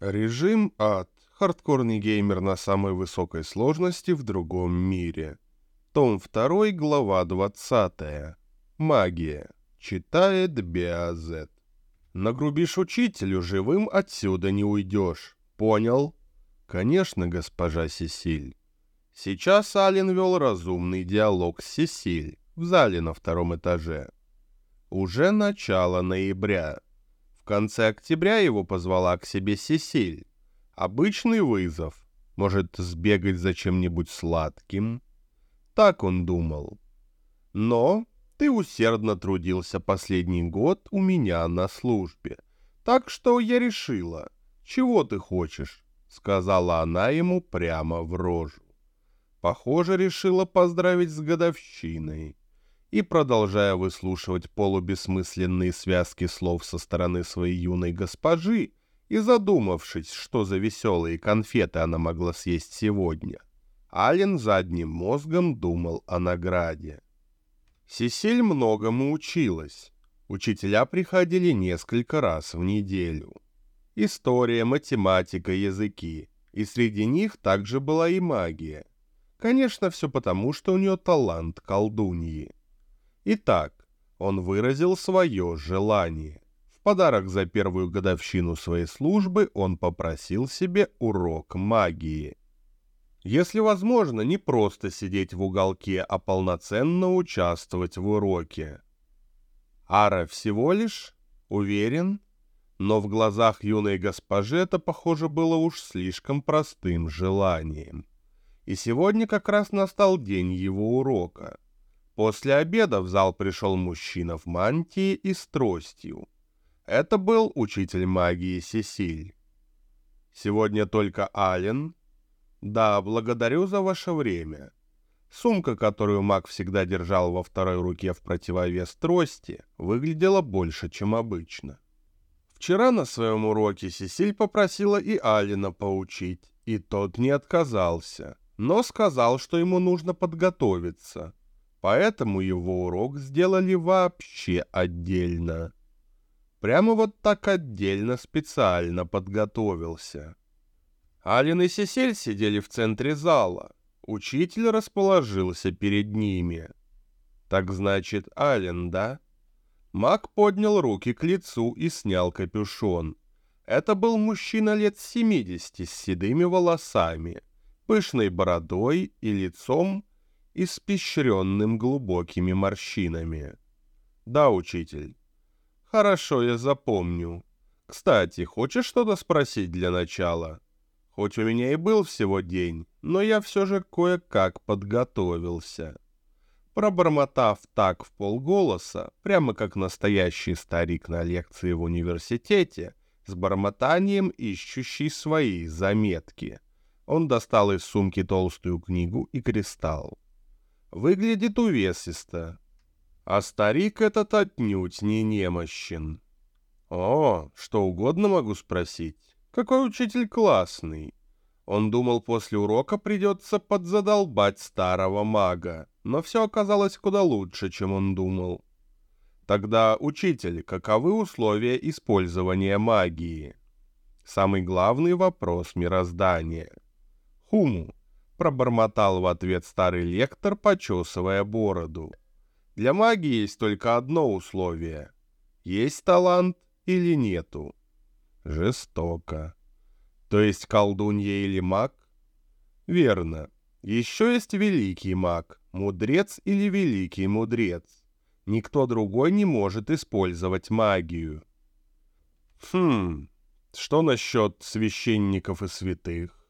Режим ад. Хардкорный геймер на самой высокой сложности в другом мире. Том 2, глава 20. Магия. Читает Биазет. Нагрубишь учителю, живым отсюда не уйдешь. Понял? Конечно, госпожа Сесиль. Сейчас Ален вел разумный диалог с Сесиль в зале на втором этаже. Уже начало ноября. Конце октября его позвала к себе Сесиль. Обычный вызов. Может, сбегать за чем-нибудь сладким? Так он думал. Но ты усердно трудился последний год у меня на службе. Так что я решила. Чего ты хочешь? Сказала она ему прямо в рожу. Похоже, решила поздравить с годовщиной. И, продолжая выслушивать полубессмысленные связки слов со стороны своей юной госпожи, и задумавшись, что за веселые конфеты она могла съесть сегодня, Ален задним мозгом думал о награде. Сесиль многому училась. Учителя приходили несколько раз в неделю. История, математика, языки. И среди них также была и магия. Конечно, все потому, что у нее талант колдуньи. Итак, он выразил свое желание. В подарок за первую годовщину своей службы он попросил себе урок магии. Если возможно, не просто сидеть в уголке, а полноценно участвовать в уроке. Ара всего лишь? Уверен? Но в глазах юной госпожи это, похоже, было уж слишком простым желанием. И сегодня как раз настал день его урока. После обеда в зал пришел мужчина в мантии и с тростью. Это был учитель магии Сесиль. Сегодня только Ален. Да, благодарю за ваше время. Сумка, которую маг всегда держал во второй руке в противовес трости, выглядела больше, чем обычно. Вчера на своем уроке Сесиль попросила и Алина поучить, и тот не отказался но сказал, что ему нужно подготовиться. Поэтому его урок сделали вообще отдельно. Прямо вот так отдельно специально подготовился. Ален и Сесель сидели в центре зала. Учитель расположился перед ними. Так значит, Ален, да? Маг поднял руки к лицу и снял капюшон. Это был мужчина лет 70 с седыми волосами — пышной бородой и лицом, испещренным глубокими морщинами. «Да, учитель». «Хорошо, я запомню. Кстати, хочешь что-то спросить для начала? Хоть у меня и был всего день, но я все же кое-как подготовился». Пробормотав так в полголоса, прямо как настоящий старик на лекции в университете, с бормотанием ищущий свои заметки — он достал из сумки толстую книгу и кристалл. Выглядит увесисто. А старик этот отнюдь не немощен. О, что угодно могу спросить. Какой учитель классный. Он думал, после урока придется подзадолбать старого мага, но все оказалось куда лучше, чем он думал. Тогда, учитель, каковы условия использования магии? Самый главный вопрос мироздания — Хуму, пробормотал в ответ старый лектор, почесывая бороду. Для магии есть только одно условие. Есть талант или нету. Жестоко. То есть колдунья или маг? Верно. Еще есть великий маг, мудрец или великий мудрец. Никто другой не может использовать магию. Хм, что насчет священников и святых?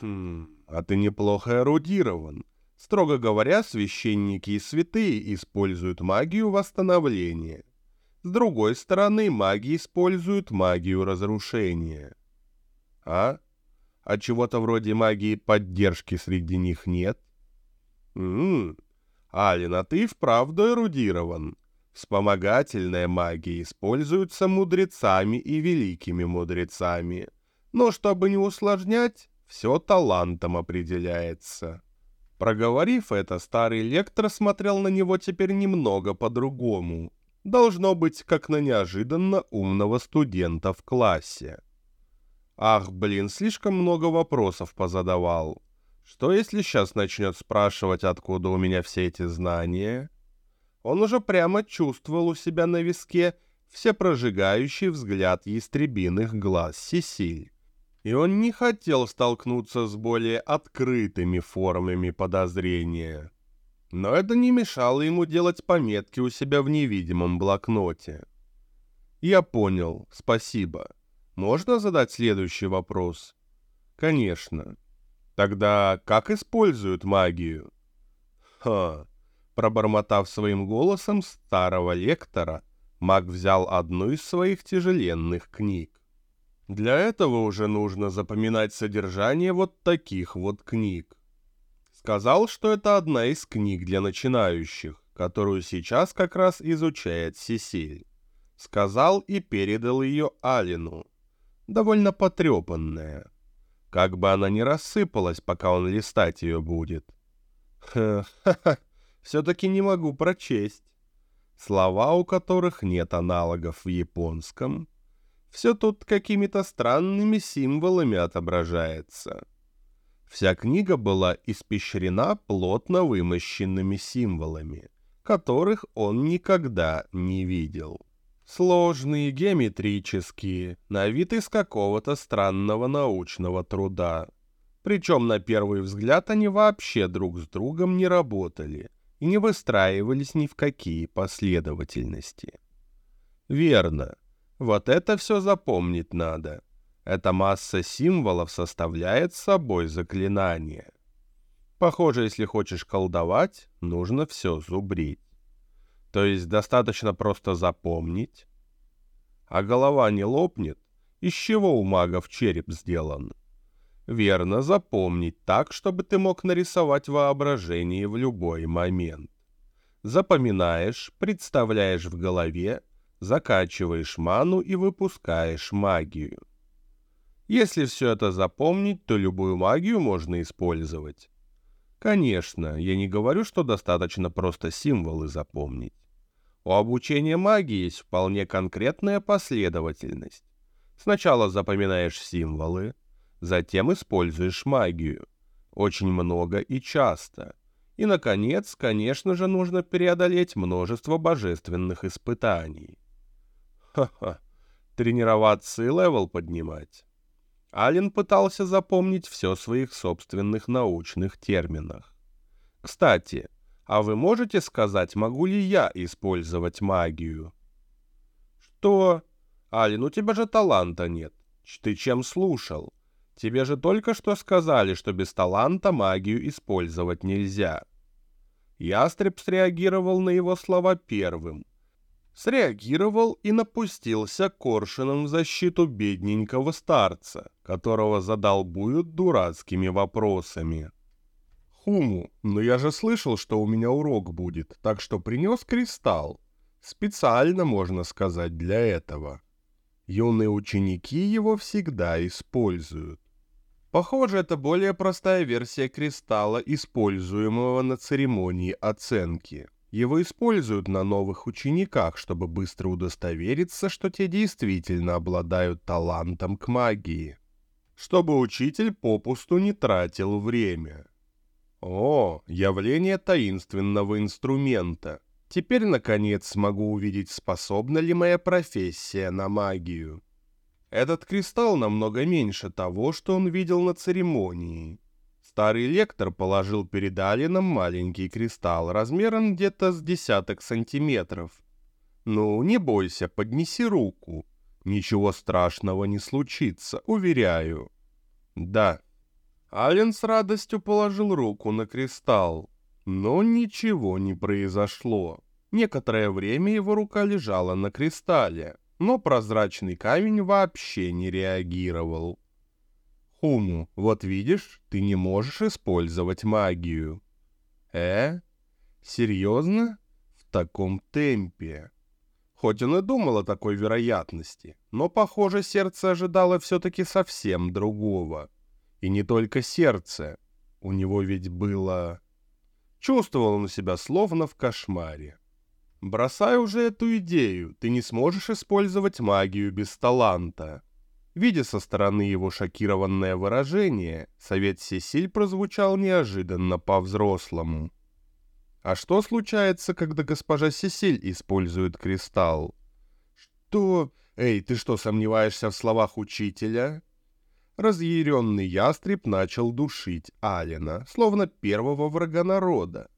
Хм, а ты неплохо эрудирован. Строго говоря, священники и святые используют магию восстановления. С другой стороны, маги используют магию разрушения. А? А чего-то вроде магии поддержки среди них нет? Ммм, Алин, а ты вправду эрудирован. Вспомогательная магия используется мудрецами и великими мудрецами. Но чтобы не усложнять, все талантом определяется. Проговорив это, старый лектор смотрел на него теперь немного по-другому. Должно быть, как на неожиданно умного студента в классе. Ах, блин, слишком много вопросов позадавал. Что если сейчас начнет спрашивать, откуда у меня все эти знания? Он уже прямо чувствовал у себя на виске всепрожигающий взгляд ястребиных глаз Сесиль. И он не хотел столкнуться с более открытыми формами подозрения. Но это не мешало ему делать пометки у себя в невидимом блокноте. «Я понял, спасибо. Можно задать следующий вопрос?» «Конечно. Тогда как используют магию?» «Ха!» Пробормотав своим голосом старого лектора, маг взял одну из своих тяжеленных книг. Для этого уже нужно запоминать содержание вот таких вот книг. Сказал, что это одна из книг для начинающих, которую сейчас как раз изучает Сесиль. Сказал и передал ее Алину. Довольно потрепанная. Как бы она ни рассыпалась, пока он листать ее будет. Ха-ха-ха все-таки не могу прочесть. Слова, у которых нет аналогов в японском. Все тут какими-то странными символами отображается. Вся книга была испещрена плотно вымощенными символами, которых он никогда не видел. Сложные, геометрические, на вид из какого-то странного научного труда. Причем на первый взгляд они вообще друг с другом не работали, и не выстраивались ни в какие последовательности. Верно. Вот это все запомнить надо. Эта масса символов составляет собой заклинание. Похоже, если хочешь колдовать, нужно все зубрить. То есть достаточно просто запомнить. А голова не лопнет, из чего у магов череп сделан? Верно запомнить так, чтобы ты мог нарисовать воображение в любой момент. Запоминаешь, представляешь в голове, закачиваешь ману и выпускаешь магию. Если все это запомнить, то любую магию можно использовать. Конечно, я не говорю, что достаточно просто символы запомнить. У обучения магии есть вполне конкретная последовательность. Сначала запоминаешь символы, Затем используешь магию. Очень много и часто. И, наконец, конечно же, нужно преодолеть множество божественных испытаний. Ха-ха, тренироваться и level поднимать. Ален пытался запомнить все в своих собственных научных терминах. Кстати, а вы можете сказать, могу ли я использовать магию? Что? Ален, у тебя же таланта нет. Ты чем слушал? Тебе же только что сказали, что без таланта магию использовать нельзя. Ястреб среагировал на его слова первым. Среагировал и напустился коршуном в защиту бедненького старца, которого задолбуют дурацкими вопросами. «Хуму, но я же слышал, что у меня урок будет, так что принес кристалл. Специально, можно сказать, для этого. Юные ученики его всегда используют. Похоже, это более простая версия кристалла, используемого на церемонии оценки. Его используют на новых учениках, чтобы быстро удостовериться, что те действительно обладают талантом к магии. Чтобы учитель попусту не тратил время. О, явление таинственного инструмента. Теперь, наконец, смогу увидеть, способна ли моя профессия на магию. Этот кристалл намного меньше того, что он видел на церемонии. Старый лектор положил перед Алином маленький кристалл размером где-то с десяток сантиметров. «Ну, не бойся, поднеси руку. Ничего страшного не случится, уверяю». «Да». Ален с радостью положил руку на кристалл. Но ничего не произошло. Некоторое время его рука лежала на кристалле но прозрачный камень вообще не реагировал. Хуму, вот видишь, ты не можешь использовать магию. Э? Серьезно? В таком темпе? Хоть он и думал о такой вероятности, но, похоже, сердце ожидало все-таки совсем другого. И не только сердце. У него ведь было... Чувствовал он себя словно в кошмаре. Бросай уже эту идею, ты не сможешь использовать магию без таланта. Видя со стороны его шокированное выражение, совет Сесиль прозвучал неожиданно по-взрослому. А что случается, когда госпожа Сесиль использует кристалл? Что? Эй, ты что, сомневаешься в словах учителя? Разъяренный ястреб начал душить Алина, словно первого врага народа.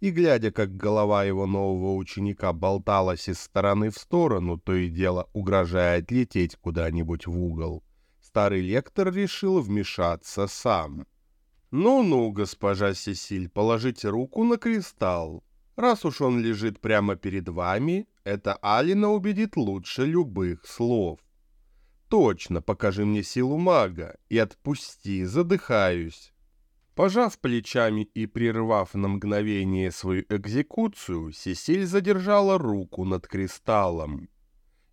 И глядя, как голова его нового ученика болталась из стороны в сторону, то и дело угрожая отлететь куда-нибудь в угол, старый лектор решил вмешаться сам. «Ну-ну, госпожа Сесиль, положите руку на кристалл. Раз уж он лежит прямо перед вами, это Алина убедит лучше любых слов. Точно, покажи мне силу мага и отпусти, задыхаюсь». Пожав плечами и прервав на мгновение свою экзекуцию, Сесиль задержала руку над кристаллом.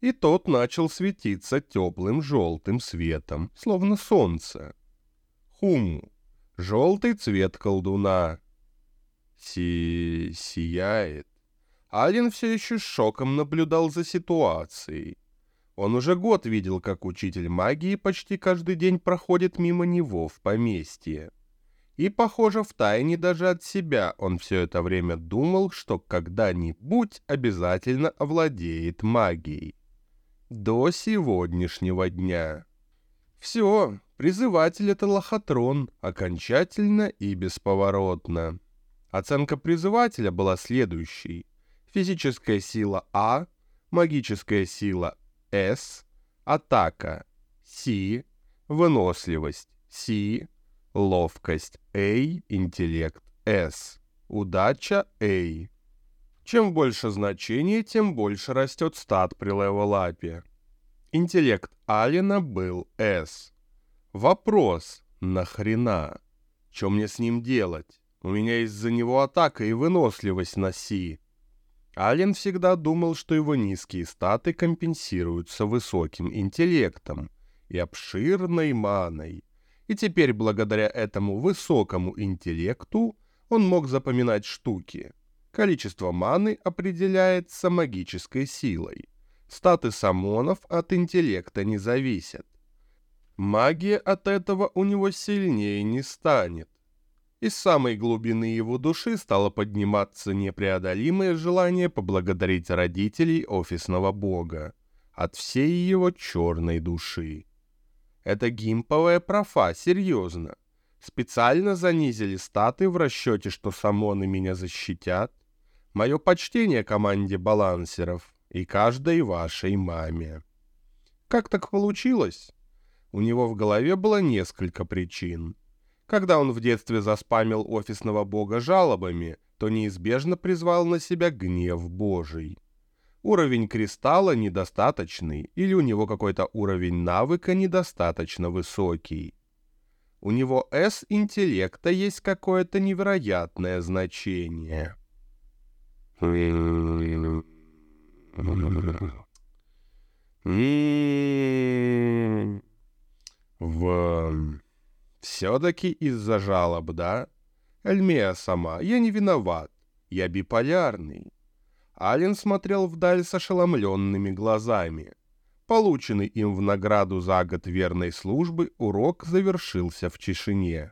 И тот начал светиться теплым желтым светом, словно солнце. Хуму. Желтый цвет колдуна. Си... сияет. Ален все еще шоком наблюдал за ситуацией. Он уже год видел, как учитель магии почти каждый день проходит мимо него в поместье. И, похоже, втайне даже от себя он все это время думал, что когда-нибудь обязательно овладеет магией. До сегодняшнего дня. Все, Призыватель — это лохотрон, окончательно и бесповоротно. Оценка призывателя была следующей. Физическая сила А, магическая сила С, атака С, выносливость С, ловкость А, интеллект С, удача А. Чем больше значений, тем больше растет стат при левелапе. Интеллект Алина был С. Вопрос, нахрена? Что мне с ним делать? У меня из-за него атака и выносливость на Си. Ален всегда думал, что его низкие статы компенсируются высоким интеллектом и обширной маной. И теперь, благодаря этому высокому интеллекту, он мог запоминать штуки. Количество маны определяется магической силой. Статы самонов от интеллекта не зависят. Магия от этого у него сильнее не станет. Из самой глубины его души стало подниматься непреодолимое желание поблагодарить родителей офисного бога от всей его черной души. Это гимповая профа, серьезно. Специально занизили статы в расчете, что самоны меня защитят. Мое почтение команде балансеров и каждой вашей маме. Как так получилось? У него в голове было несколько причин. Когда он в детстве заспамил офисного бога жалобами, то неизбежно призвал на себя гнев Божий. Уровень кристалла недостаточный, или у него какой-то уровень навыка недостаточно высокий. У него S интеллекта есть какое-то невероятное значение. В... Все-таки из-за жалоб, да? Эльмея сама, я не виноват. Я биполярный. Ален смотрел вдаль с ошеломленными глазами. Полученный им в награду за год верной службы урок завершился в тишине.